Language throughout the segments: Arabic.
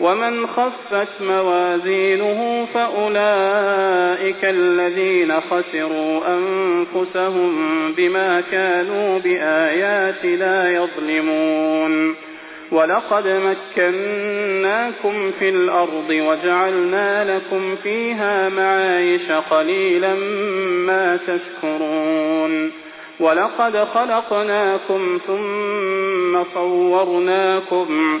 ومن خفت موازينه فأولئك الذين خسروا أنفسهم بما كانوا بآياتنا يظلمون. ولقد مكناكم في الأرض وجعلنا لكم فيها معايش قليلا ما تشكرون. ولقد خلقناكم ثم صورناكم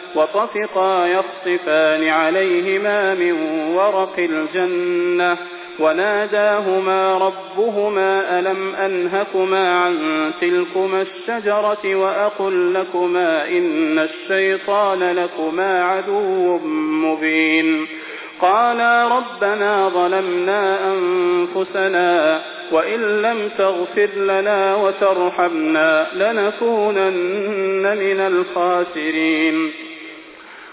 وطفقا يخصفان عليهما من ورق الجنة وناداهما ربهما ألم أنهكما عن تلكما الشجرة وأقل لكما إن الشيطان لكما عدو مبين قالا ربنا ظلمنا أنفسنا وإن لم تغفر لنا وترحمنا لنكونن من الخاسرين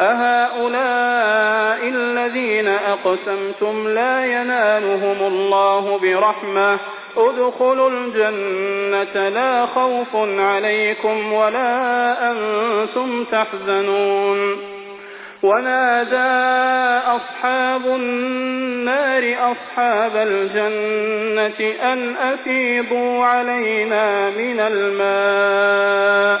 أهؤلاء الذين أقسمتم لا ينالهم الله برحمة. ادخلوا الجنة لا خوف عليكم ولا أنتم تحزنون. ونادى أصحاب النار أصحاب الجنة أن أفيضوا علينا من الماء.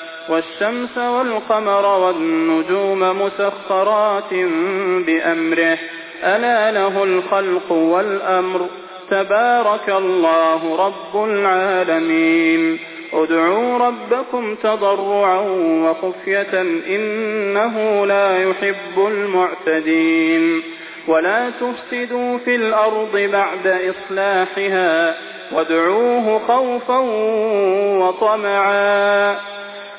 والشمس والقمر والنجوم مسخرات بأمره. ألا له الخلق والأمر. تبارك الله رب العالمين. ادعوا ربكم تضرعا وخفية إنه لا يحب المعتدين. ولا تفسدوا في الأرض بعد إصلاحها. وادعوه خوفا وطمعا.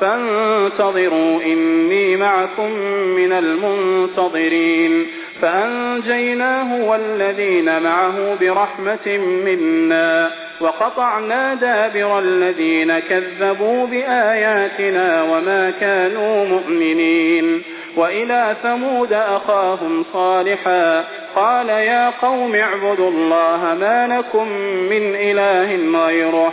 فانتظروا إني معكم من المنتظرين فأنجيناه والذين معه برحمة منا وقطعنا دابر الذين كذبوا بآياتنا وما كانوا مؤمنين وإلى ثمود أخاهم صالحا قال يا قوم اعبدوا الله ما لكم من إله غيره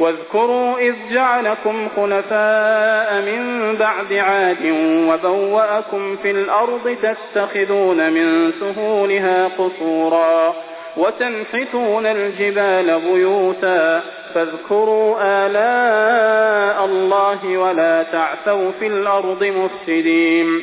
واذكروا إذ جعلكم خلفاء من بعد عاد وبوأكم في الأرض تتخذون من سهولها قصورا وتنحتون الجبال بيوتا فاذكروا آلاء الله ولا تعثوا في الأرض مفسدين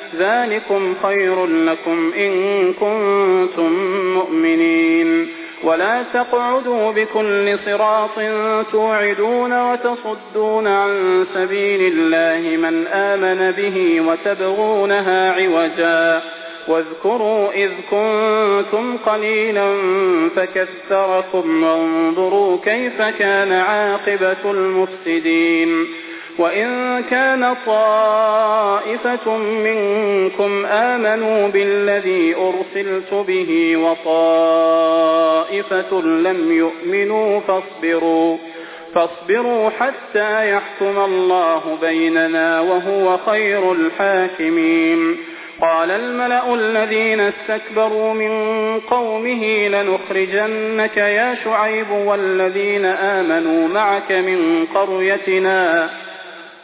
ذلكم خير لكم إن كنتم مؤمنين. ولا تقعدوا بكل صراط توعدون وتصدون عن سبيل الله من آمن به وتبغونها عوجا. واذكروا إذ كنتم قليلا فكثركم وانظروا كيف كان عاقبة المفسدين. وإن كان طائفة منكم آمنوا بالذي أرسلت به وطائفة لم يؤمنوا فاصبروا فاصبروا حتى يحكم الله بيننا وهو خير الحاكمين. قال الملأ الذين استكبروا من قومه لنخرجنك يا شعيب والذين آمنوا معك من قريتنا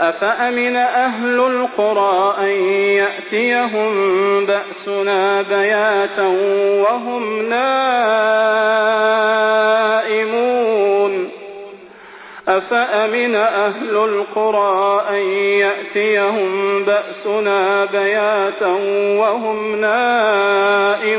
أفأمن أهل القرى أن يأتيهم بأسنا بياتا وهم نائمون؟ أفأمن أهل القرى أن يأتيهم بأسنا بياتا وهم نائمون؟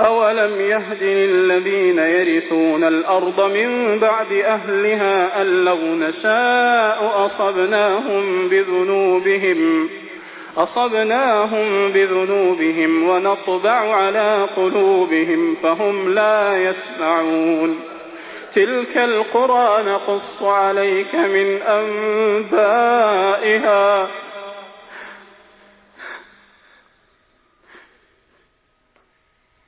أولم يهد للذين يرثون الأرض من بعد أهلها أن لو نشاء أصبناهم بذنوبهم أصبناهم بذنوبهم ونطبع على قلوبهم فهم لا يسمعون تلك القرى نقص عليك من أنبائها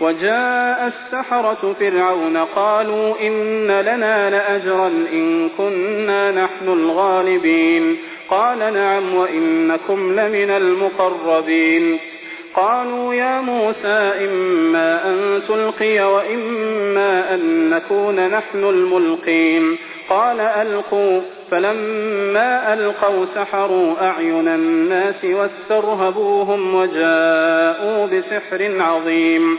وجاء السحرة فرعون قالوا إن لنا لأجرا إن كنا نحن الغالبين. قال نعم وإنكم لمن المقربين. قالوا يا موسى إما أن تلقي وإما أن نكون نحن الملقين. قال ألقوا. فلما ألقوا سحروا أعين الناس واسترهبوهم وجاءوا بسحر عظيم.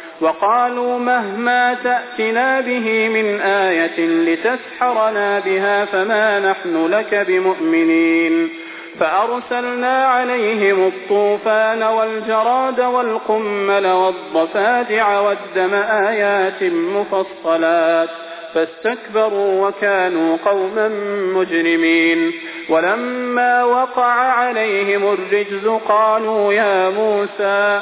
وقالوا مهما تأتنا به من آية لتسحرنا بها فما نحن لك بمؤمنين فأرسلنا عليهم الطوفان والجراد والقمل والضفادع والدم آيات مفصلات فاستكبروا وكانوا قوما مجرمين ولما وقع عليهم الرجز قالوا يا موسى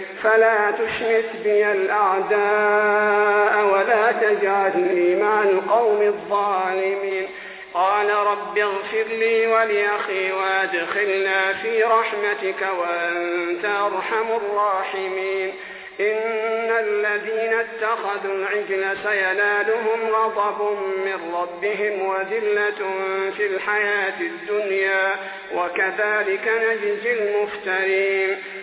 فلا تشمت بي الأعداء ولا تجعلني مع القوم الظالمين. قال رب اغفر لي ولأخي وأدخلنا في رحمتك وأنت أرحم الراحمين. إن الذين اتخذوا العجل سينالهم غضب من ربهم وذلة في الحياة الدنيا وكذلك نجزي المفترين.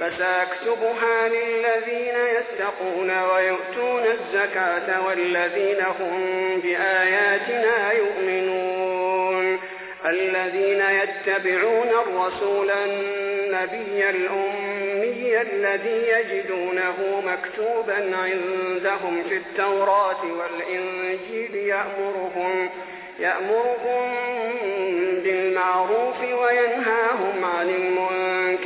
فسأكتبها للذين يتقون ويؤتون الزكاة والذين هم بآياتنا يؤمنون. الذين يتبعون الرسول النبي الأمي الذي يجدونه مكتوبا عندهم في التوراة والإنجيل يأمرهم يأمرهم بالمعروف وينهاهم عن المنكر.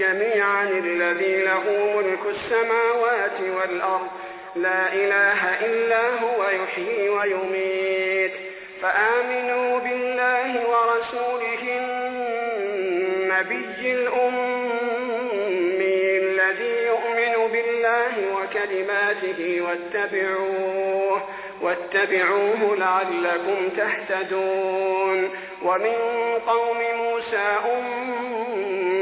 جميعا الذي له ملك السماوات والأرض. لا إله إلا هو يحيي ويميت. فآمنوا بالله ورسوله النبي الأمي الذي يؤمن بالله وكلماته واتبعوه واتبعوه لعلكم تهتدون. ومن قوم موسى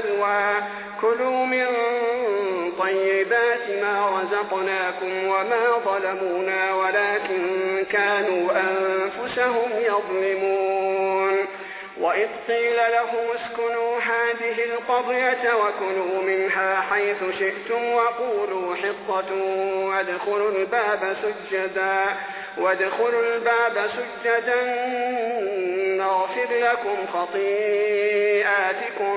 والسلوى كلوا من طيبات ما رزقناكم وما ظلمونا ولكن كانوا أنفسهم يظلمون. وإذ قيل لهم اسكنوا هذه القضية وكلوا منها حيث شئتم وقولوا حطة وادخلوا الباب سجدا وادخلوا الباب سجدا نغفر لكم خطيئاتكم.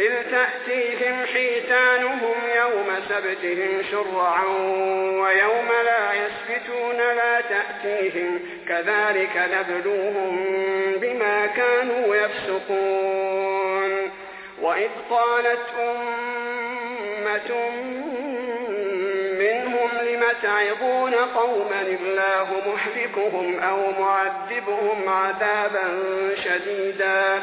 إذ تأتيهم حيتانهم يوم سبتهم شرعا ويوم لا يسبتون لا تأتيهم كذلك نبلوهم بما كانوا يفسقون. وإذ قالت أمة منهم لم تعظون قوما الله مهلكهم أو معذبهم عذابا شديدا؟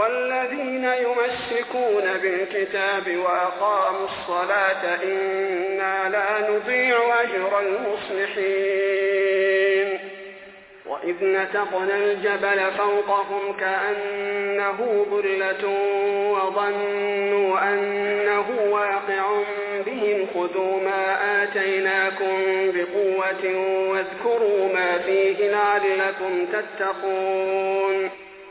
والذين يمسكون بالكتاب وأقاموا الصلاة إنا لا نضيع أجر المصلحين. وإذ نتقنا الجبل فوقهم كأنه ظلة وظنوا أنه واقع بهم خذوا ما آتيناكم بقوة واذكروا ما فيه لعلكم تتقون.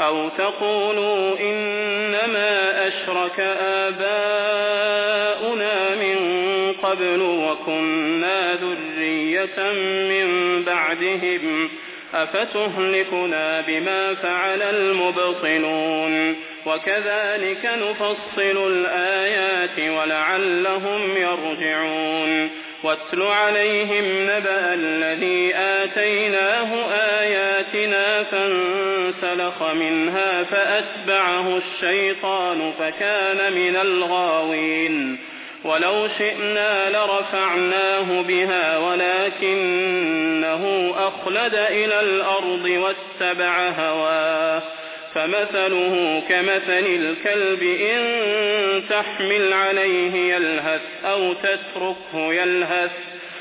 أو تقولوا إنما أشرك آباؤنا من قبل وكنا ذرية من بعدهم أفتهلكنا بما فعل المبطلون وكذلك نفصل الآيات ولعلهم يرجعون واتل عليهم نبأ الذي آتيناه آياتنا فانسلخ منها فأتبعه الشيطان فكان من الغاوين. ولو شئنا لرفعناه بها ولكنه أخلد إلى الأرض واتبع هواه. فمثله كمثل الكلب إن تحمل عليه يلهث أو تتركه يلهث.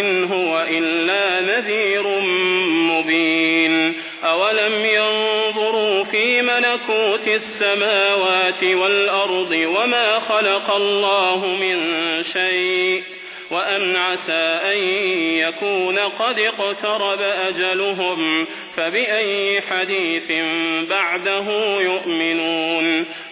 إن هو إلا نذير مبين. أولم ينظروا في ملكوت السماوات والأرض وما خلق الله من شيء وأن عسى أن يكون قد اقترب أجلهم فبأي حديث بعده يؤمنون.